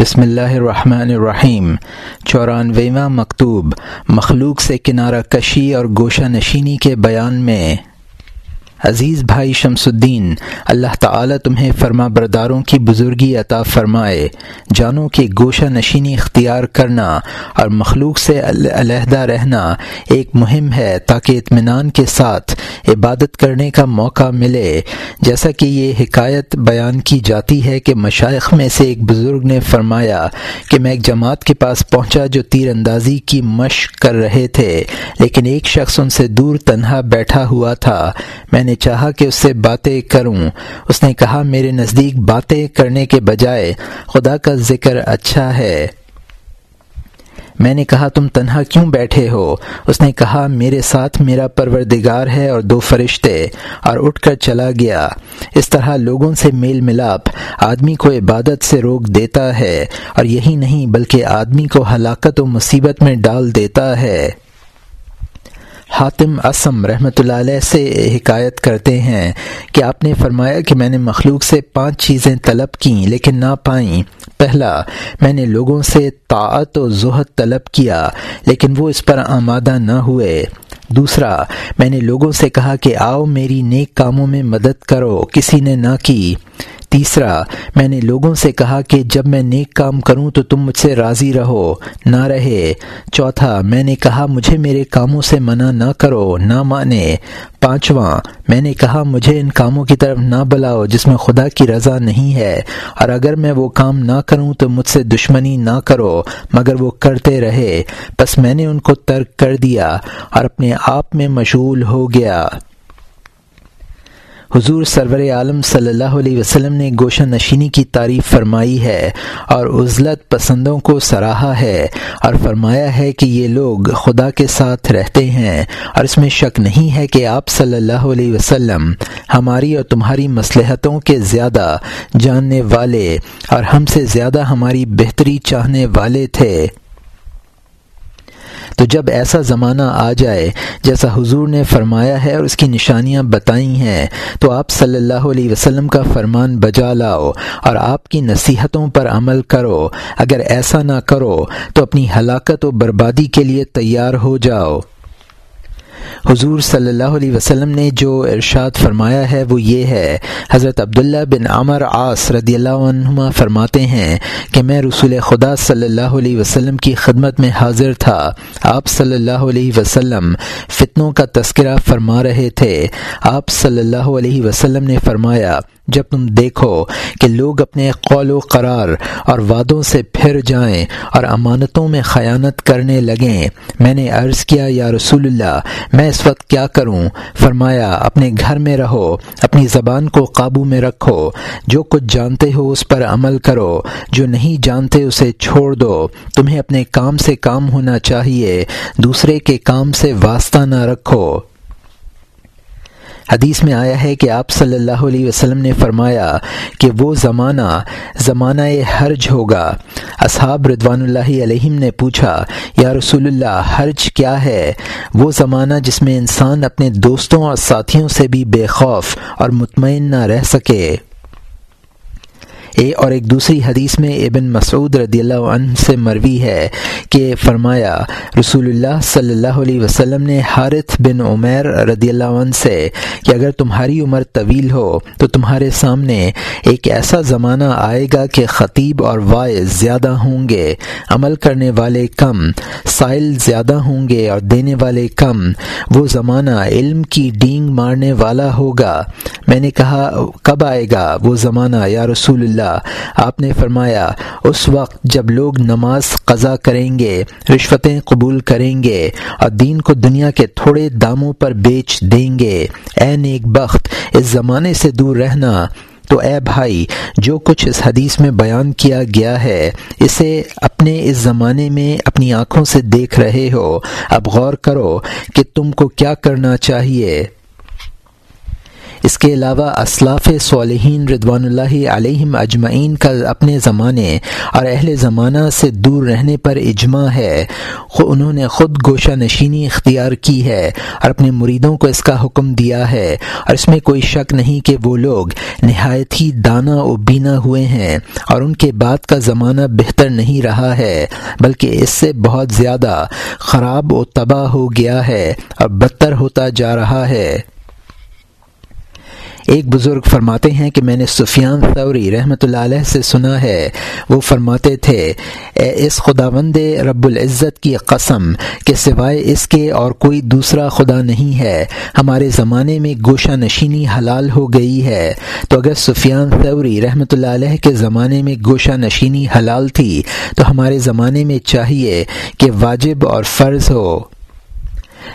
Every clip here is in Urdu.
بسم اللہ الرحمن الرحیم، چورانویواں مکتوب، مخلوق سے کنارہ کشی اور گوشہ نشینی کے بیان میں۔ عزیز بھائی شمس الدین، اللہ تعالی تمہیں فرما برداروں کی بزرگی عطا فرمائے۔ جانو کہ گوشہ نشینی اختیار کرنا اور مخلوق سے علیحدہ رہنا ایک مہم ہے تاکہ اطمینان کے ساتھ عبادت کرنے کا موقع ملے۔ جیسا کہ یہ حکایت بیان کی جاتی ہے کہ مشائق میں سے ایک بزرگ نے فرمایا کہ میں ایک جماعت کے پاس پہنچا جو تیر اندازی کی مشق کر رہے تھے، لیکن ایک شخص ان سے دور تنہا بیٹھا ہوا تھا۔ میں نے نے چاہا کہ اس سے باتیں کروں۔ اس نے کہا، میرے نزدیک باتیں کرنے کے بجائے خدا کا ذکر اچھا ہے۔ میں نے کہا، تم تنہا کیوں بیٹھے ہو؟ اس نے کہا، میرے ساتھ میرا پروردگار ہے اور دو فرشتے، اور اٹھ کر چلا گیا۔ اس طرح لوگوں سے میل ملاپ، آدمی کو عبادت سے روک دیتا ہے، اور یہی نہیں بلکہ آدمی کو ہلاکت و مصیبت میں ڈال دیتا ہے۔ حاتم اسم رحمۃ اللہ علیہ سے حکایت کرتے ہیں کہ آپ نے فرمایا کہ میں نے مخلوق سے پانچ چیزیں طلب کیں لیکن نہ پائیں۔ پہلا، میں نے لوگوں سے طاعت و ظہد طلب کیا لیکن وہ اس پر آمادہ نہ ہوئے۔ دوسرا، میں نے لوگوں سے کہا کہ آؤ میری نیک کاموں میں مدد کرو، کسی نے نہ کی۔ تیسرا، میں نے لوگوں سے کہا کہ جب میں نیک کام کروں تو تم مجھ سے راضی رہو، نہ رہے۔ چوتھا، میں نے کہا مجھے میرے کاموں سے منع نہ کرو، نہ مانے۔ پانچواں، میں نے کہا مجھے ان کاموں کی طرف نہ بلاؤ جس میں خدا کی رضا نہیں ہے۔ اور اگر میں وہ کام نہ کروں تو مجھ سے دشمنی نہ کرو، مگر وہ کرتے رہے۔ بس میں نے ان کو ترک کر دیا اور اپنے آپ میں مشغول ہو گیا۔ حضور سرور عالم صلی اللہ علیہ وسلم نے گوشہ نشینی کی تعریف فرمائی ہے اور عزلت پسندوں کو سراہا ہے اور فرمایا ہے کہ یہ لوگ خدا کے ساتھ رہتے ہیں اور اس میں شک نہیں ہے کہ آپ صلی اللہ علیہ وسلم ہماری اور تمہاری مصلحتوں کے زیادہ جاننے والے اور ہم سے زیادہ ہماری بہتری چاہنے والے تھے۔ تو جب ایسا زمانہ آ جائے جیسا حضور نے فرمایا ہے اور اس کی نشانیاں بتائی ہیں، تو آپ صلی اللہ علیہ وسلم کا فرمان بجا لاؤ اور آپ کی نصیحتوں پر عمل کرو۔ اگر ایسا نہ کرو تو اپنی ہلاکت و بربادی کے لیے تیار ہو جاؤ۔ حضور صلی اللہ علیہ وسلم نے جو ارشاد فرمایا ہے وہ یہ ہے۔ حضرت عبداللہ بن عمر عاص رضی اللہ عنہما فرماتے ہیں کہ میں رسول خدا صلی اللہ علیہ وسلم کی خدمت میں حاضر تھا۔ آپ صلی اللہ علیہ وسلم فتنوں کا تذکرہ فرما رہے تھے۔ آپ صلی اللہ علیہ وسلم نے فرمایا، جب تم دیکھو کہ لوگ اپنے قول و قرار اور وعدوں سے پھر جائیں اور امانتوں میں خیانت کرنے لگیں، میں نے عرض کیا، یا رسول اللہ، میں اس وقت کیا کروں؟ فرمایا، اپنے گھر میں رہو، اپنی زبان کو قابو میں رکھو، جو کچھ جانتے ہو اس پر عمل کرو، جو نہیں جانتے اسے چھوڑ دو۔ تمہیں اپنے کام سے کام ہونا چاہیے، دوسرے کے کام سے واسطہ نہ رکھو۔ حدیث میں آیا ہے کہ آپ صلی اللہ علیہ وسلم نے فرمایا کہ وہ زمانہ زمانہ حرج ہوگا۔ اصحاب ردوان اللہ علیہم نے پوچھا، یا رسول اللہ، حرج کیا ہے؟ وہ زمانہ جس میں انسان اپنے دوستوں اور ساتھیوں سے بھی بے خوف اور مطمئن نہ رہ سکے۔ اور ایک دوسری حدیث میں ابن مسعود رضی اللہ عنہ سے مروی ہے کہ فرمایا، رسول اللہ صلی اللہ علیہ وسلم نے حارث بن عمیر رضی اللہ عنہ سے کہ اگر تمہاری عمر طویل ہو تو تمہارے سامنے ایک ایسا زمانہ آئے گا کہ خطیب اور وائز زیادہ ہوں گے، عمل کرنے والے کم، سائل زیادہ ہوں گے اور دینے والے کم۔ وہ زمانہ علم کی ڈینگ مارنے والا ہوگا۔ میں نے کہا، کب آئے گا؟ وہ زمانہ، یا رسول اللہ آپ نے فرمایا، اس وقت جب لوگ نماز قضا کریں گے، رشوتیں قبول کریں گے اور دین کو دنیا کے تھوڑے داموں پر بیچ دیں گے، اے نیک بخت، اس زمانے سے دور رہنا۔ تو اے بھائی، جو کچھ اس حدیث میں بیان کیا گیا ہے، اسے اپنے اس زمانے میں اپنی آنکھوں سے دیکھ رہے ہو۔ اب غور کرو کہ تم کو کیا کرنا چاہیے۔ اس کے علاوہ اسلاف صالحین ردوان اللہ علیہم اجمعین کا اپنے زمانے اور اہل زمانہ سے دور رہنے پر اجماع ہے۔ انہوں نے خود گوشہ نشینی اختیار کی ہے اور اپنے مریدوں کو اس کا حکم دیا ہے۔ اور اس میں کوئی شک نہیں کہ وہ لوگ نہایت ہی دانا و بینا ہوئے ہیں اور ان کے بعد کا زمانہ بہتر نہیں رہا ہے، بلکہ اس سے بہت زیادہ خراب و تباہ ہو گیا ہے اور بدتر ہوتا جا رہا ہے۔ ایک بزرگ فرماتے ہیں کہ میں نے سفیان ثوری رحمۃ اللہ علیہ سے سنا ہے۔ وہ فرماتے تھے، اے اس خداوند رب العزت کی قسم کہ سوائے اس کے اور کوئی دوسرا خدا نہیں ہے، ہمارے زمانے میں گوشہ نشینی حلال ہو گئی ہے۔ تو اگر سفیان ثوری رحمۃ اللہ علیہ کے زمانے میں گوشہ نشینی حلال تھی، تو ہمارے زمانے میں چاہیے کہ واجب اور فرض ہو۔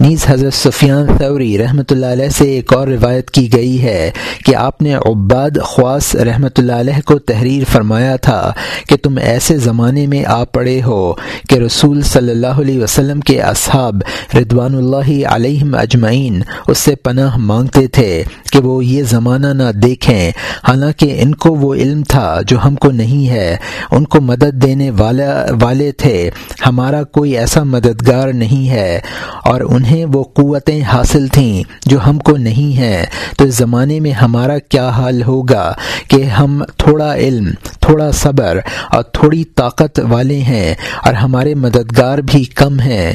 نیز حضرت سفیان ثوری رحمۃ اللہ علیہ سے ایک اور روایت کی گئی ہے کہ آپ نے عباد خواص رحمۃ اللہ علیہ کو تحریر فرمایا تھا کہ تم ایسے زمانے میں آ پڑے ہو کہ رسول صلی اللہ علیہ وسلم کے اصحاب ردوان اللہ علیہم اجمعین اس سے پناہ مانگتے تھے کہ وہ یہ زمانہ نہ دیکھیں۔ حالانکہ ان کو وہ علم تھا جو ہم کو نہیں ہے۔ ان کو مدد دینے والا والے تھے۔ ہمارا کوئی ایسا مددگار نہیں ہے۔ اور انہیں وہ قوتیں حاصل تھیں جو ہم کو نہیں ہیں۔ تو اس زمانے میں ہمارا کیا حال ہوگا کہ ہم تھوڑا علم، تھوڑا صبر اور تھوڑی طاقت والے ہیں اور ہمارے مددگار بھی کم ہیں۔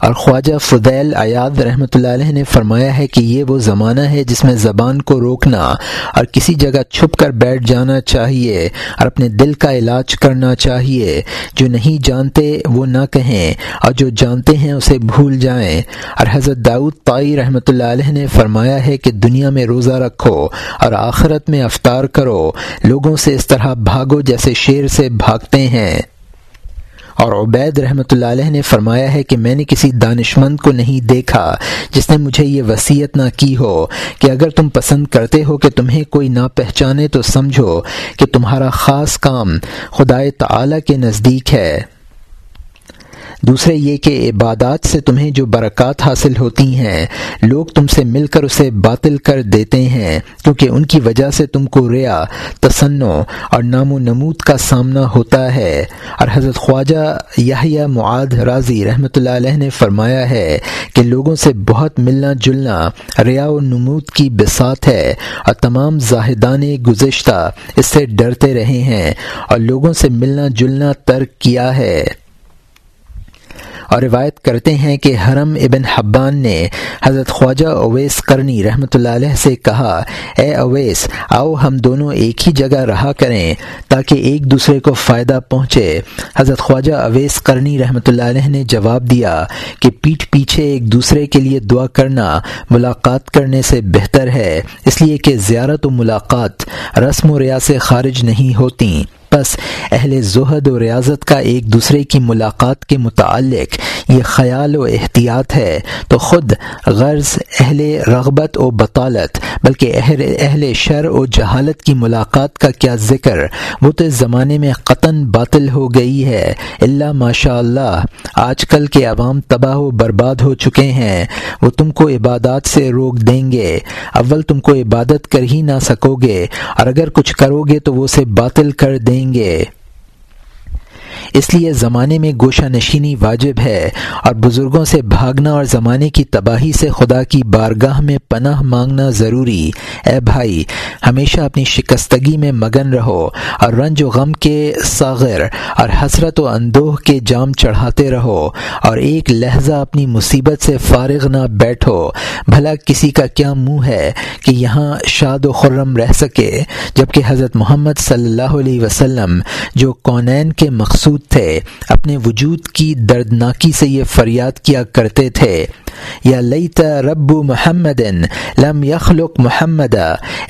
اور خواجہ فدیل ایاد رحمۃ اللہ علیہ نے فرمایا ہے کہ یہ وہ زمانہ ہے جس میں زبان کو روکنا اور کسی جگہ چھپ کر بیٹھ جانا چاہیے اور اپنے دل کا علاج کرنا چاہیے۔ جو نہیں جانتے وہ نہ کہیں اور جو جانتے ہیں اسے بھول جائیں۔ اور حضرت داؤد طائی رحمۃ اللہ علیہ نے فرمایا ہے کہ دنیا میں روزہ رکھو اور آخرت میں افطار کرو۔ لوگوں سے اس طرح بھاگو جیسے شیر سے بھاگتے ہیں۔ اور عبید رحمۃ اللہ علیہ نے فرمایا ہے کہ میں نے کسی دانشمند کو نہیں دیکھا جس نے مجھے یہ وصیت نہ کی ہو کہ اگر تم پسند کرتے ہو کہ تمہیں کوئی نہ پہچانے تو سمجھو کہ تمہارا خاص کام خدائے تعالی کے نزدیک ہے۔ دوسرے یہ کہ عبادات سے تمہیں جو برکات حاصل ہوتی ہیں، لوگ تم سے مل کر اسے باطل کر دیتے ہیں، کیونکہ ان کی وجہ سے تم کو ریا، تسنو اور نام و نمود کا سامنا ہوتا ہے۔ اور حضرت خواجہ یاہیا معاد راضی رحمۃ اللہ علیہ نے فرمایا ہے کہ لوگوں سے بہت ملنا جلنا ریا و نمود کی بسات ہے اور تمام زاہدان گزشتہ اس سے ڈرتے رہے ہیں اور لوگوں سے ملنا جلنا ترک کیا ہے۔ اور روایت کرتے ہیں کہ حرم ابن حبان نے حضرت خواجہ اویس کرنی رحمۃ اللہ علیہ سے کہا، اے اویس، آؤ ہم دونوں ایک ہی جگہ رہا کریں تاکہ ایک دوسرے کو فائدہ پہنچے. حضرت خواجہ اویس کرنی رحمۃ اللہ علیہ نے جواب دیا کہ پیٹھ پیچھے ایک دوسرے کے لیے دعا کرنا ملاقات کرنے سے بہتر ہے، اس لیے کہ زیارت و ملاقات رسم و ریاض سے خارج نہیں ہوتی بس اہل زہد و ریاضت کا ایک دوسرے کی ملاقات کے متعلق یہ خیال و احتیاط ہے تو خود غرض اہل رغبت و بطالت بلکہ اہل اہل شر و جہالت کی ملاقات کا کیا ذکر وہ تو اس زمانے میں قطن باطل ہو گئی ہے اللہ ماشاء اللہ آج کل کے عوام تباہ و برباد ہو چکے ہیں وہ تم کو عبادات سے روک دیں گے اول تم کو عبادت کر ہی نہ سکو گے اور اگر کچھ کرو گے تو وہ اسے باطل کر دیں دیں گے۔ اس لیے زمانے میں گوشہ نشینی واجب ہے اور بزرگوں سے بھاگنا اور زمانے کی تباہی سے خدا کی بارگاہ میں پناہ مانگنا ضروری۔ اے بھائی، ہمیشہ اپنی شکستگی میں مگن رہو اور رنج و غم کے ساغر اور حسرت و اندوہ کے جام چڑھاتے رہو اور ایک لہجہ اپنی مصیبت سے فارغ نہ بیٹھو۔ بھلا کسی کا کیا منہ ہے کہ یہاں شاد و خرم رہ سکے، جبکہ حضرت محمد صلی اللہ علیہ وسلم جو کونین کے مقصود تھے، اپنے وجود کی دردناکی سے یہ فریاد کیا کرتے تھے۔ یا لیت رب محمد لم یخلق محمد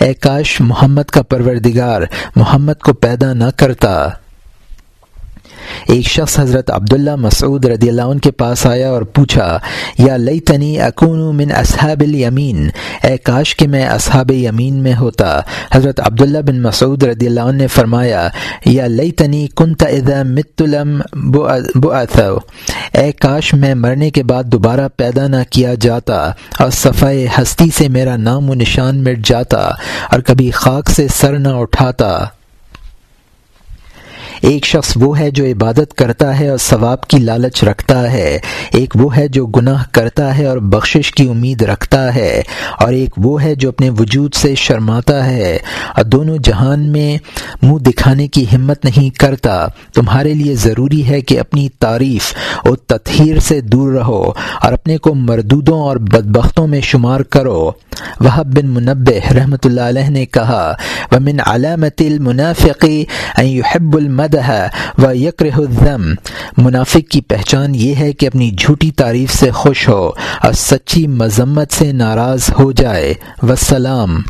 اے کاش محمد کا پروردگار محمد کو پیدا نہ کرتا۔ ایک شخص حضرت عبداللہ مسعود رضی اللہ عنہ کے پاس آیا اور پوچھا، یا لئی تنی اکون من اصحاب الیمین؟ اے کاش کہ میں اصحاب یمین میں ہوتا۔ حضرت عبداللہ بن مسعود رضی اللہ عنہ نے فرمایا، یا لئی تنی کن متلم اے کاش میں مرنے کے بعد دوبارہ پیدا نہ کیا جاتا اور صفائے ہستی سے میرا نام و نشان مٹ جاتا اور کبھی خاک سے سر نہ اٹھاتا۔ ایک شخص وہ ہے جو عبادت کرتا ہے اور ثواب کی لالچ رکھتا ہے، ایک وہ ہے جو گناہ کرتا ہے اور بخشش کی امید رکھتا ہے، اور ایک وہ ہے جو اپنے وجود سے شرماتا ہے۔ اور دونوں جہان میں منہ دکھانے کی ہمت نہیں کرتا۔ تمہارے لیے ضروری ہے کہ اپنی تعریف اور تطہیر سے دور رہو اور اپنے کو مردودوں اور بدبختوں میں شمار کرو۔ وہ بن منبع رحمۃ اللہ علیہ نے کہا، ومن علامت المنافقی يحب المد مدح و یکر الذم۔ منافق کی پہچان یہ ہے کہ اپنی جھوٹی تعریف سے خوش ہو اور سچی مذمت سے ناراض ہو جائے۔ وسلام۔